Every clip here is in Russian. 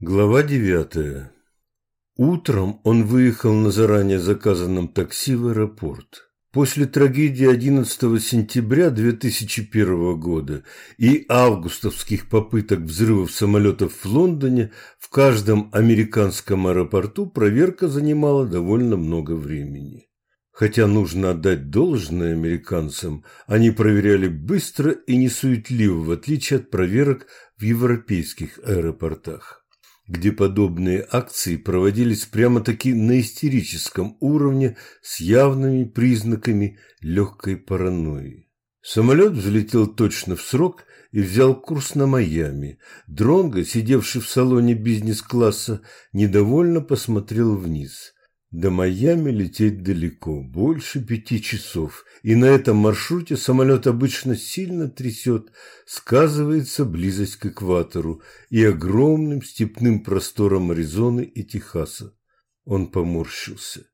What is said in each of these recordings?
Глава девятая. Утром он выехал на заранее заказанном такси в аэропорт. После трагедии 11 сентября 2001 года и августовских попыток взрывов самолетов в Лондоне в каждом американском аэропорту проверка занимала довольно много времени. Хотя нужно отдать должное американцам, они проверяли быстро и несуетливо, в отличие от проверок в европейских аэропортах где подобные акции проводились прямо-таки на истерическом уровне с явными признаками легкой паранойи. Самолет взлетел точно в срок и взял курс на Майами. Дронго, сидевший в салоне бизнес-класса, недовольно посмотрел вниз. До Майами лететь далеко, больше пяти часов, и на этом маршруте самолет обычно сильно трясет, сказывается близость к экватору и огромным степным просторам Аризоны и Техаса. Он поморщился.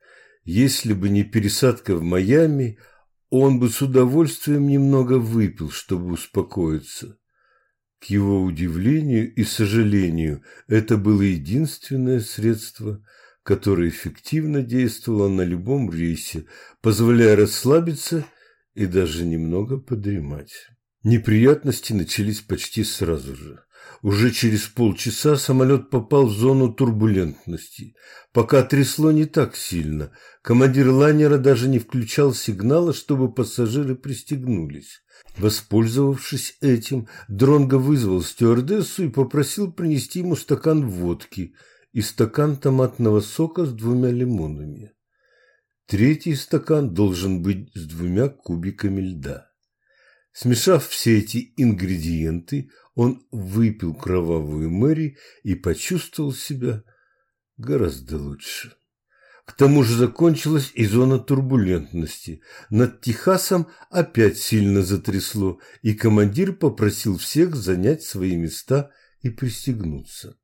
Если бы не пересадка в Майами, он бы с удовольствием немного выпил, чтобы успокоиться. К его удивлению и сожалению, это было единственное средство – которая эффективно действовала на любом рейсе, позволяя расслабиться и даже немного подремать. Неприятности начались почти сразу же. Уже через полчаса самолет попал в зону турбулентности. Пока трясло не так сильно, командир лайнера даже не включал сигнала, чтобы пассажиры пристегнулись. Воспользовавшись этим, Дронго вызвал стюардессу и попросил принести ему стакан водки – и стакан томатного сока с двумя лимонами. Третий стакан должен быть с двумя кубиками льда. Смешав все эти ингредиенты, он выпил кровавую Мэри и почувствовал себя гораздо лучше. К тому же закончилась и зона турбулентности. Над Техасом опять сильно затрясло, и командир попросил всех занять свои места и пристегнуться.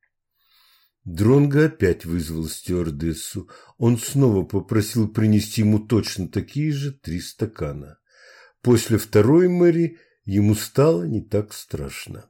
Дронго опять вызвал стюардессу. Он снова попросил принести ему точно такие же три стакана. После второй Мэри ему стало не так страшно.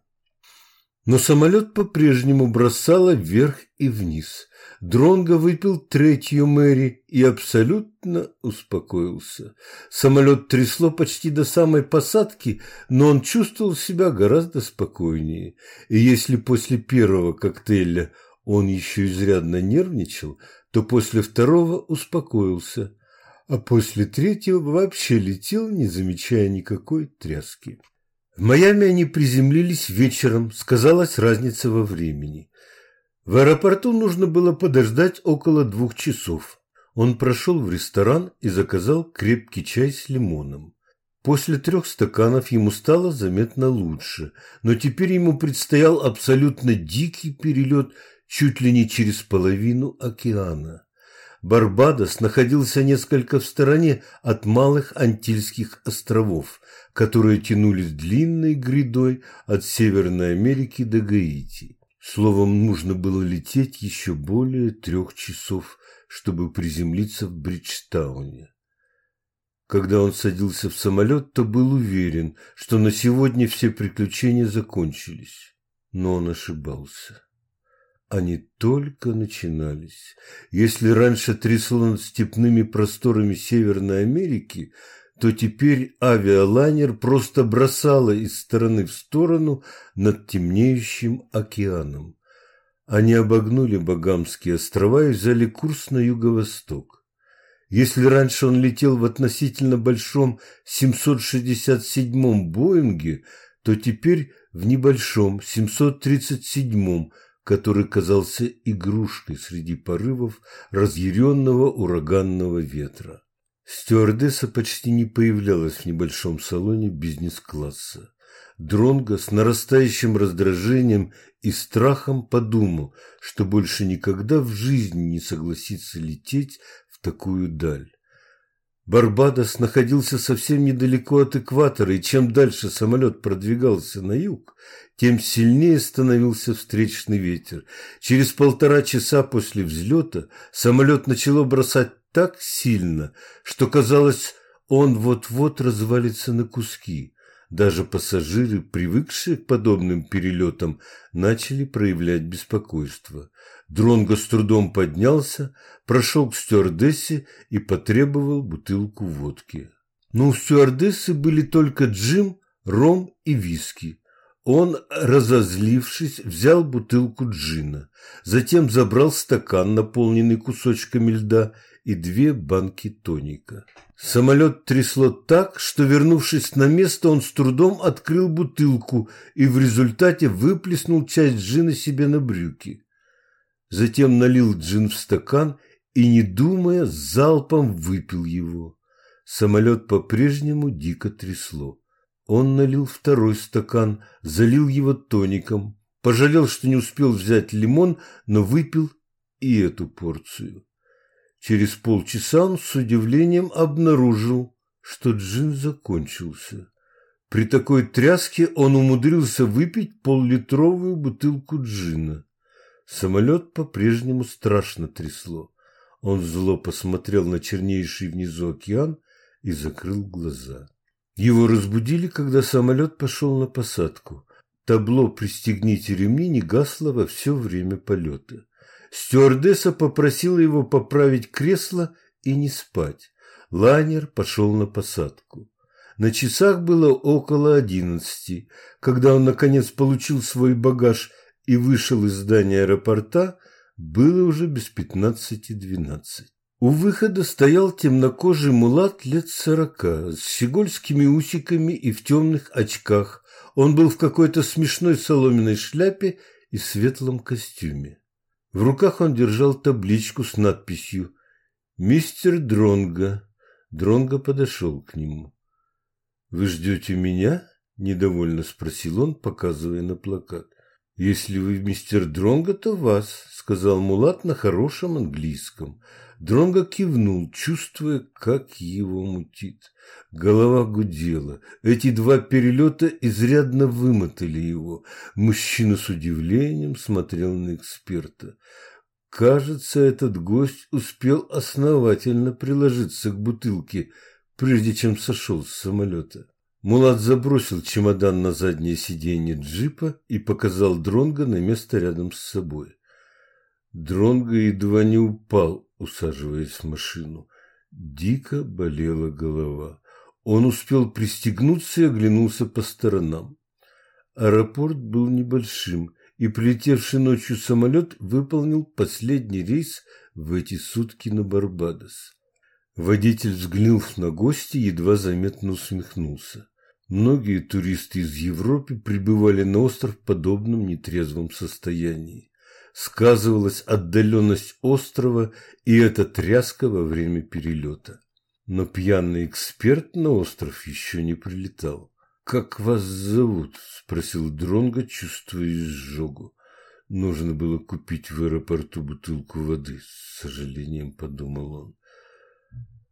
Но самолет по-прежнему бросало вверх и вниз. Дронго выпил третью Мэри и абсолютно успокоился. Самолет трясло почти до самой посадки, но он чувствовал себя гораздо спокойнее. И если после первого коктейля – он еще изрядно нервничал, то после второго успокоился, а после третьего вообще летел, не замечая никакой тряски. В Майами они приземлились вечером, сказалась разница во времени. В аэропорту нужно было подождать около двух часов. Он прошел в ресторан и заказал крепкий чай с лимоном. После трех стаканов ему стало заметно лучше, но теперь ему предстоял абсолютно дикий перелет чуть ли не через половину океана. Барбадос находился несколько в стороне от малых Антильских островов, которые тянулись длинной грядой от Северной Америки до Гаити. Словом, нужно было лететь еще более трех часов, чтобы приземлиться в Бриджтауне. Когда он садился в самолет, то был уверен, что на сегодня все приключения закончились. Но он ошибался. Они только начинались. Если раньше трясло над степными просторами Северной Америки, то теперь авиалайнер просто бросало из стороны в сторону над темнеющим океаном. Они обогнули Багамские острова и взяли курс на юго-восток. Если раньше он летел в относительно большом 767-м Боинге, то теперь в небольшом 737-м который казался игрушкой среди порывов разъяренного ураганного ветра. Стюардесса почти не появлялась в небольшом салоне бизнес-класса. Дронго с нарастающим раздражением и страхом подумал, что больше никогда в жизни не согласится лететь в такую даль. Барбадос находился совсем недалеко от экватора, и чем дальше самолет продвигался на юг, тем сильнее становился встречный ветер. Через полтора часа после взлета самолет начало бросать так сильно, что казалось, он вот-вот развалится на куски. Даже пассажиры, привыкшие к подобным перелетам, начали проявлять беспокойство. Дронго с трудом поднялся, прошел к стюардессе и потребовал бутылку водки. Но у стюардессы были только джим, ром и виски. Он, разозлившись, взял бутылку джина, затем забрал стакан, наполненный кусочками льда, и две банки тоника. Самолет трясло так, что, вернувшись на место, он с трудом открыл бутылку и в результате выплеснул часть джина себе на брюки. Затем налил джин в стакан и, не думая, залпом выпил его. Самолет по-прежнему дико трясло. Он налил второй стакан, залил его тоником, пожалел, что не успел взять лимон, но выпил и эту порцию. Через полчаса он с удивлением обнаружил, что джин закончился. При такой тряске он умудрился выпить поллитровую бутылку джина. Самолет по-прежнему страшно трясло. Он зло посмотрел на чернейший внизу океан и закрыл глаза. Его разбудили, когда самолет пошел на посадку. Табло «Пристегните ремни» не гасло во все время полета. Стюардесса попросила его поправить кресло и не спать. Лайнер пошел на посадку. На часах было около одиннадцати. Когда он, наконец, получил свой багаж и вышел из здания аэропорта, было уже без пятнадцати двенадцать. У выхода стоял темнокожий мулат лет сорока, с щегольскими усиками и в темных очках. Он был в какой-то смешной соломенной шляпе и светлом костюме. В руках он держал табличку с надписью «Мистер Дронго». Дронго подошел к нему. «Вы ждете меня?» – недовольно спросил он, показывая на плакат. «Если вы мистер Дронго, то вас», – сказал Мулат на хорошем английском. Дронго кивнул, чувствуя, как его мутит. Голова гудела. Эти два перелета изрядно вымотали его. Мужчина с удивлением смотрел на эксперта. Кажется, этот гость успел основательно приложиться к бутылке, прежде чем сошел с самолета. Мулат забросил чемодан на заднее сиденье джипа и показал Дронга на место рядом с собой. Дронго едва не упал, усаживаясь в машину. Дико болела голова. Он успел пристегнуться и оглянулся по сторонам. Аэропорт был небольшим, и прилетевший ночью самолет выполнил последний рейс в эти сутки на Барбадос. Водитель, взглянув на гостя, едва заметно усмехнулся. Многие туристы из Европы прибывали на остров в подобном нетрезвом состоянии. Сказывалась отдаленность острова и эта тряска во время перелета. Но пьяный эксперт на остров еще не прилетал. «Как вас зовут?» – спросил Дронго, чувствуя изжогу. Нужно было купить в аэропорту бутылку воды, с сожалением подумал он.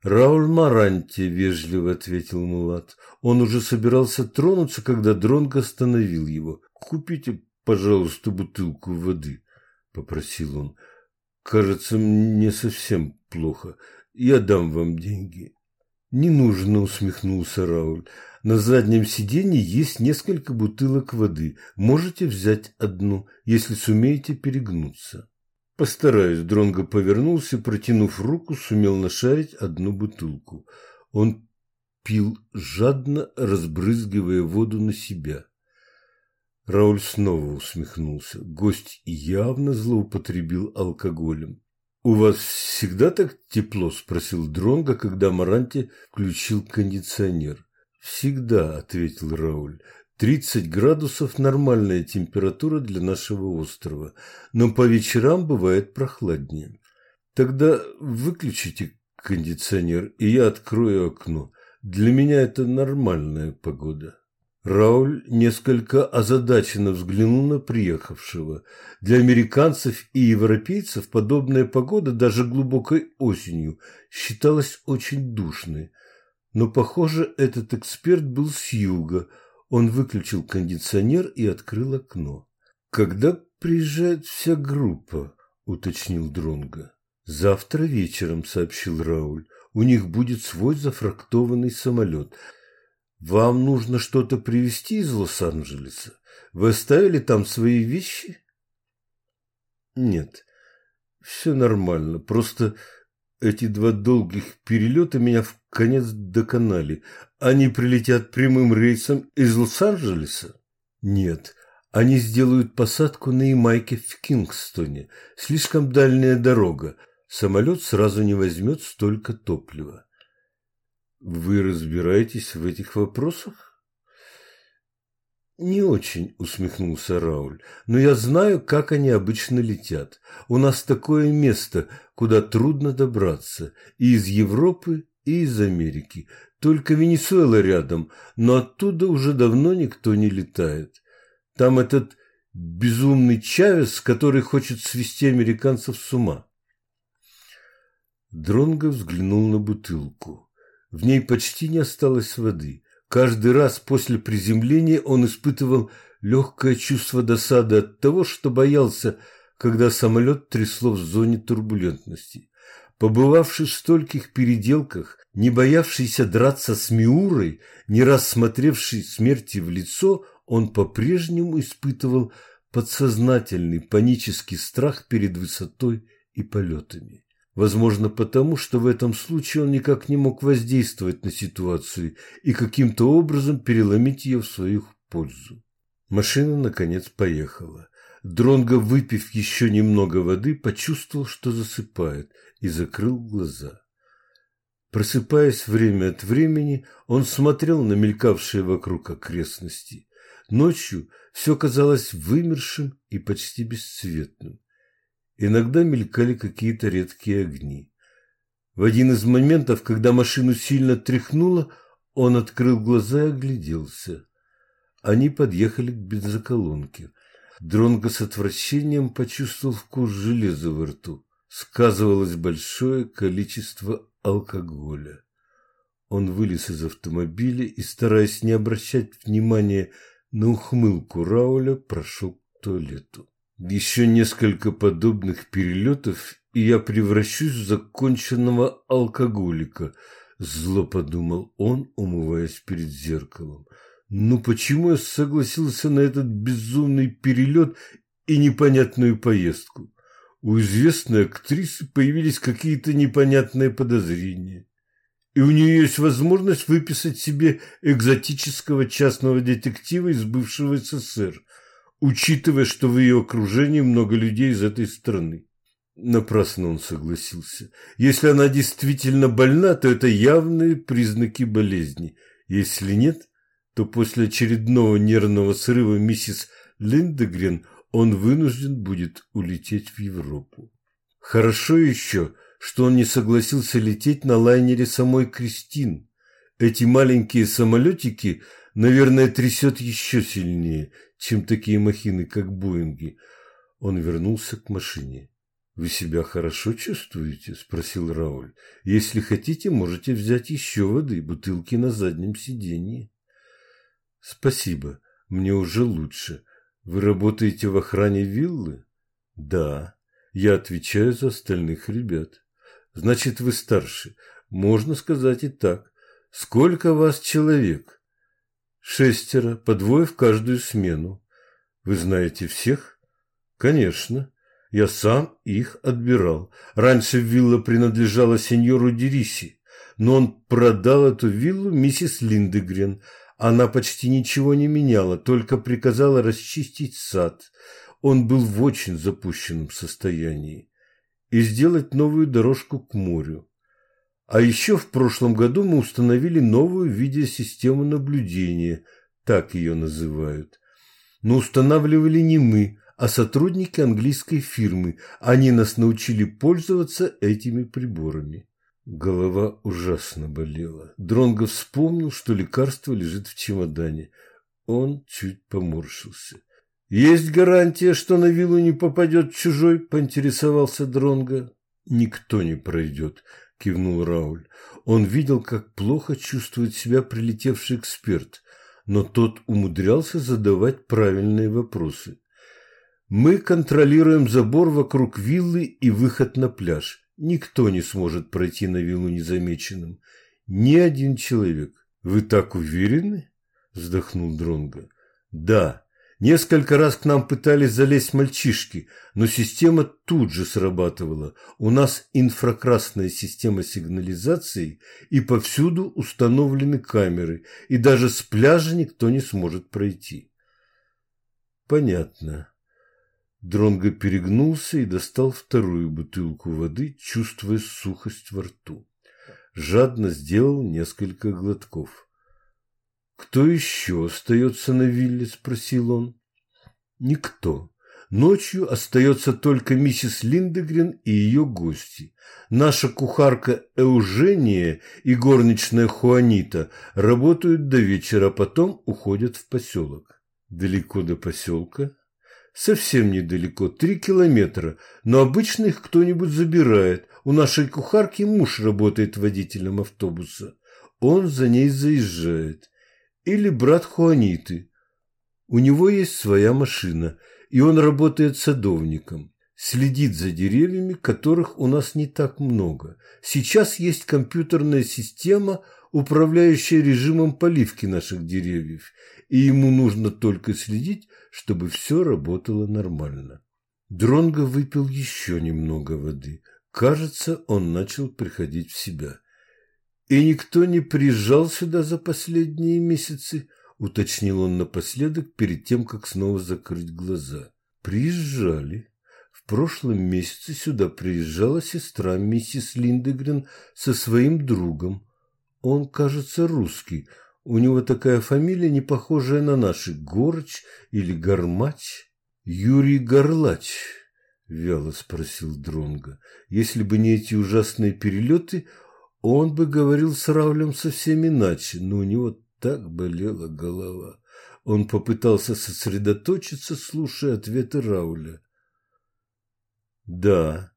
«Рауль Маранти», – вежливо ответил Мулат. Он уже собирался тронуться, когда Дронго остановил его. «Купите, пожалуйста, бутылку воды», – попросил он. «Кажется, мне совсем плохо. Я дам вам деньги». «Не нужно», – усмехнулся Рауль. «На заднем сиденье есть несколько бутылок воды. Можете взять одну, если сумеете перегнуться». Постараюсь, Дронго повернулся, протянув руку, сумел нашарить одну бутылку. Он пил жадно, разбрызгивая воду на себя. Рауль снова усмехнулся. Гость явно злоупотребил алкоголем. «У вас всегда так тепло?» – спросил Дронго, когда Маранти включил кондиционер. «Всегда», – ответил Рауль. Тридцать градусов – нормальная температура для нашего острова, но по вечерам бывает прохладнее. Тогда выключите кондиционер, и я открою окно. Для меня это нормальная погода. Рауль несколько озадаченно взглянул на приехавшего. Для американцев и европейцев подобная погода даже глубокой осенью считалась очень душной. Но, похоже, этот эксперт был с юга – он выключил кондиционер и открыл окно. «Когда приезжает вся группа?» – уточнил Дронга. «Завтра вечером», – сообщил Рауль. «У них будет свой зафрактованный самолет. Вам нужно что-то привезти из Лос-Анджелеса? Вы оставили там свои вещи? Нет, все нормально. Просто эти два долгих перелета меня в конец доконали. Они прилетят прямым рейсом из Лос-Анджелеса? Нет, они сделают посадку на Ямайке в Кингстоне. Слишком дальняя дорога. Самолет сразу не возьмет столько топлива. Вы разбираетесь в этих вопросах? Не очень, усмехнулся Рауль, но я знаю, как они обычно летят. У нас такое место, куда трудно добраться, и из Европы, и из Америки. Только Венесуэла рядом, но оттуда уже давно никто не летает. Там этот безумный Чавес, который хочет свести американцев с ума. Дронго взглянул на бутылку. В ней почти не осталось воды. Каждый раз после приземления он испытывал легкое чувство досады от того, что боялся, когда самолет трясло в зоне турбулентности. Побывавший в стольких переделках, не боявшийся драться с Миурой, не раз смерти в лицо, он по-прежнему испытывал подсознательный панический страх перед высотой и полетами. Возможно, потому, что в этом случае он никак не мог воздействовать на ситуацию и каким-то образом переломить ее в свою пользу. Машина, наконец, поехала. Дронго, выпив еще немного воды, почувствовал, что засыпает, и закрыл глаза. Просыпаясь время от времени, он смотрел на мелькавшие вокруг окрестности. Ночью все казалось вымершим и почти бесцветным. Иногда мелькали какие-то редкие огни. В один из моментов, когда машину сильно тряхнуло, он открыл глаза и огляделся. Они подъехали к бензоколонке. Дронго с отвращением почувствовал вкус железа во рту. Сказывалось большое количество алкоголя. Он вылез из автомобиля и, стараясь не обращать внимания на ухмылку Рауля, прошел к туалету. Еще несколько подобных перелетов, и я превращусь в законченного алкоголика, зло подумал он, умываясь перед зеркалом. Ну почему я согласился на этот безумный перелет и непонятную поездку? У известной актрисы появились какие-то непонятные подозрения. И у нее есть возможность выписать себе экзотического частного детектива из бывшего СССР – учитывая, что в ее окружении много людей из этой страны. Напрасно он согласился. Если она действительно больна, то это явные признаки болезни. Если нет, то после очередного нервного срыва миссис Линдегрен он вынужден будет улететь в Европу. Хорошо еще, что он не согласился лететь на лайнере самой Кристин. Эти маленькие самолетики – Наверное, трясет еще сильнее, чем такие махины, как Боинги. Он вернулся к машине. «Вы себя хорошо чувствуете?» – спросил Рауль. «Если хотите, можете взять еще воды, бутылки на заднем сиденье». «Спасибо, мне уже лучше. Вы работаете в охране виллы?» «Да, я отвечаю за остальных ребят». «Значит, вы старше. Можно сказать и так. Сколько вас человек?» Шестеро, по двое в каждую смену. Вы знаете всех? Конечно. Я сам их отбирал. Раньше вилла принадлежала сеньору Дериси, но он продал эту виллу миссис Линдегрен. Она почти ничего не меняла, только приказала расчистить сад. Он был в очень запущенном состоянии. И сделать новую дорожку к морю. А еще в прошлом году мы установили новую видеосистему наблюдения, так ее называют. Но устанавливали не мы, а сотрудники английской фирмы. Они нас научили пользоваться этими приборами. Голова ужасно болела. Дронго вспомнил, что лекарство лежит в чемодане. Он чуть поморщился. «Есть гарантия, что на виллу не попадет чужой?» – поинтересовался Дронго. «Никто не пройдет», – кивнул Рауль. Он видел, как плохо чувствует себя прилетевший эксперт, но тот умудрялся задавать правильные вопросы. «Мы контролируем забор вокруг виллы и выход на пляж. Никто не сможет пройти на виллу незамеченным. Ни один человек. Вы так уверены? Вздохнул Дронго. Да. Несколько раз к нам пытались залезть мальчишки, но система тут же срабатывала. У нас инфракрасная система сигнализации, и повсюду установлены камеры, и даже с пляжа никто не сможет пройти. Понятно. Дронго перегнулся и достал вторую бутылку воды, чувствуя сухость во рту. Жадно сделал несколько глотков. «Кто еще остается на вилле?» – спросил он. «Никто. Ночью остается только миссис Линдегрен и ее гости. Наша кухарка Эужения и горничная Хуанита работают до вечера, а потом уходят в поселок. Далеко до поселка? Совсем недалеко, три километра, но обычно их кто-нибудь забирает. У нашей кухарки муж работает водителем автобуса. Он за ней заезжает или брат Хуаниты. У него есть своя машина, и он работает садовником. Следит за деревьями, которых у нас не так много. Сейчас есть компьютерная система, управляющая режимом поливки наших деревьев, и ему нужно только следить, чтобы все работало нормально. Дронго выпил еще немного воды. Кажется, он начал приходить в себя. «И никто не приезжал сюда за последние месяцы?» – уточнил он напоследок, перед тем, как снова закрыть глаза. «Приезжали. В прошлом месяце сюда приезжала сестра миссис Линдегрен со своим другом. Он, кажется, русский. У него такая фамилия, не похожая на наши. Горч или Гармач?» «Юрий Горлач», – вяло спросил Дронга. «Если бы не эти ужасные перелеты, он бы говорил с Раулем совсем иначе, но у него так болела голова. Он попытался сосредоточиться, слушая ответы Рауля. «Да,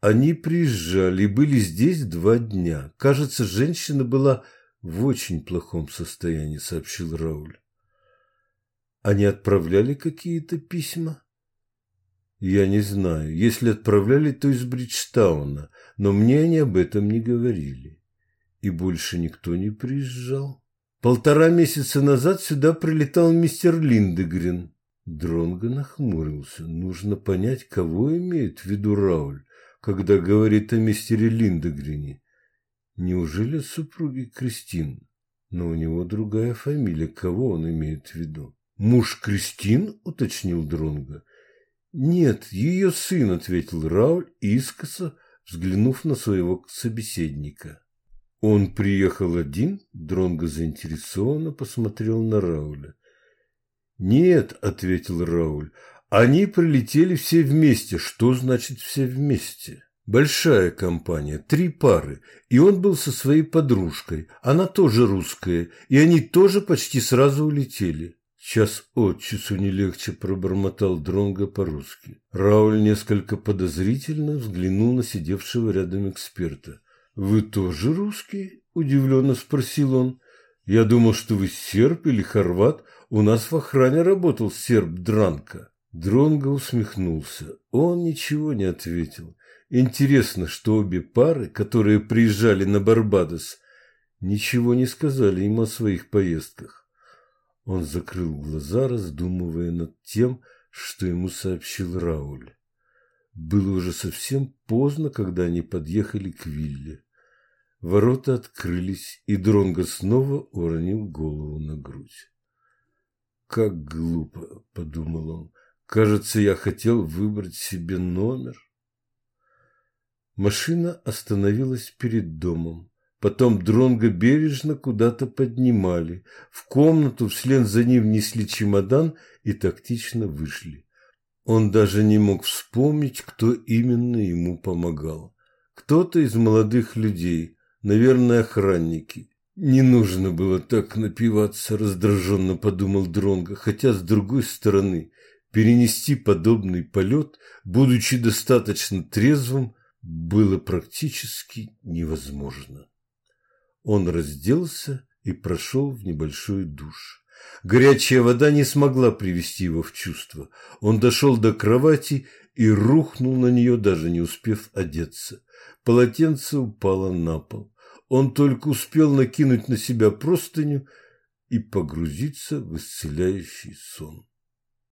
они приезжали и были здесь два дня. Кажется, женщина была в очень плохом состоянии», — сообщил Рауль. «Они отправляли какие-то письма?» «Я не знаю. Если отправляли, то из Бриджтауна но мне они об этом не говорили. И больше никто не приезжал. Полтора месяца назад сюда прилетал мистер Линдегрен. Дронго нахмурился. Нужно понять, кого имеет в виду Рауль, когда говорит о мистере Линдегрене. Неужели супруги Кристин? Но у него другая фамилия. Кого он имеет в виду? Муж Кристин, уточнил Дронго. Нет, ее сын, ответил Рауль искоса, взглянув на своего собеседника. Он приехал один, Дронго заинтересованно посмотрел на Рауля. «Нет», — ответил Рауль, — «они прилетели все вместе. Что значит все вместе?» Большая компания, три пары, и он был со своей подружкой. Она тоже русская, и они тоже почти сразу улетели. Час от часу не легче пробормотал Дронго по-русски. Рауль несколько подозрительно взглянул на сидевшего рядом эксперта. «Вы тоже русский?» – удивленно спросил он. «Я думал, что вы серб или хорват. У нас в охране работал серб Дранка». Дронго усмехнулся. Он ничего не ответил. Интересно, что обе пары, которые приезжали на Барбадос, ничего не сказали ему о своих поездках. Он закрыл глаза, раздумывая над тем, что ему сообщил Рауль. Было уже совсем поздно, когда они подъехали к вилле. Ворота открылись, и Дронго снова уронил голову на грудь. «Как глупо!» – подумал он. «Кажется, я хотел выбрать себе номер». Машина остановилась перед домом. Потом Дронго бережно куда-то поднимали. В комнату вслед за ним несли чемодан и тактично вышли. Он даже не мог вспомнить, кто именно ему помогал. Кто-то из молодых людей, наверное, охранники. Не нужно было так напиваться, раздраженно подумал Дронго, хотя с другой стороны, перенести подобный полет, будучи достаточно трезвым, было практически невозможно. Он разделся и прошел в небольшой душ. Горячая вода не смогла привести его в чувство. Он дошел до кровати и рухнул на нее, даже не успев одеться. Полотенце упало на пол. Он только успел накинуть на себя простыню и погрузиться в исцеляющий сон.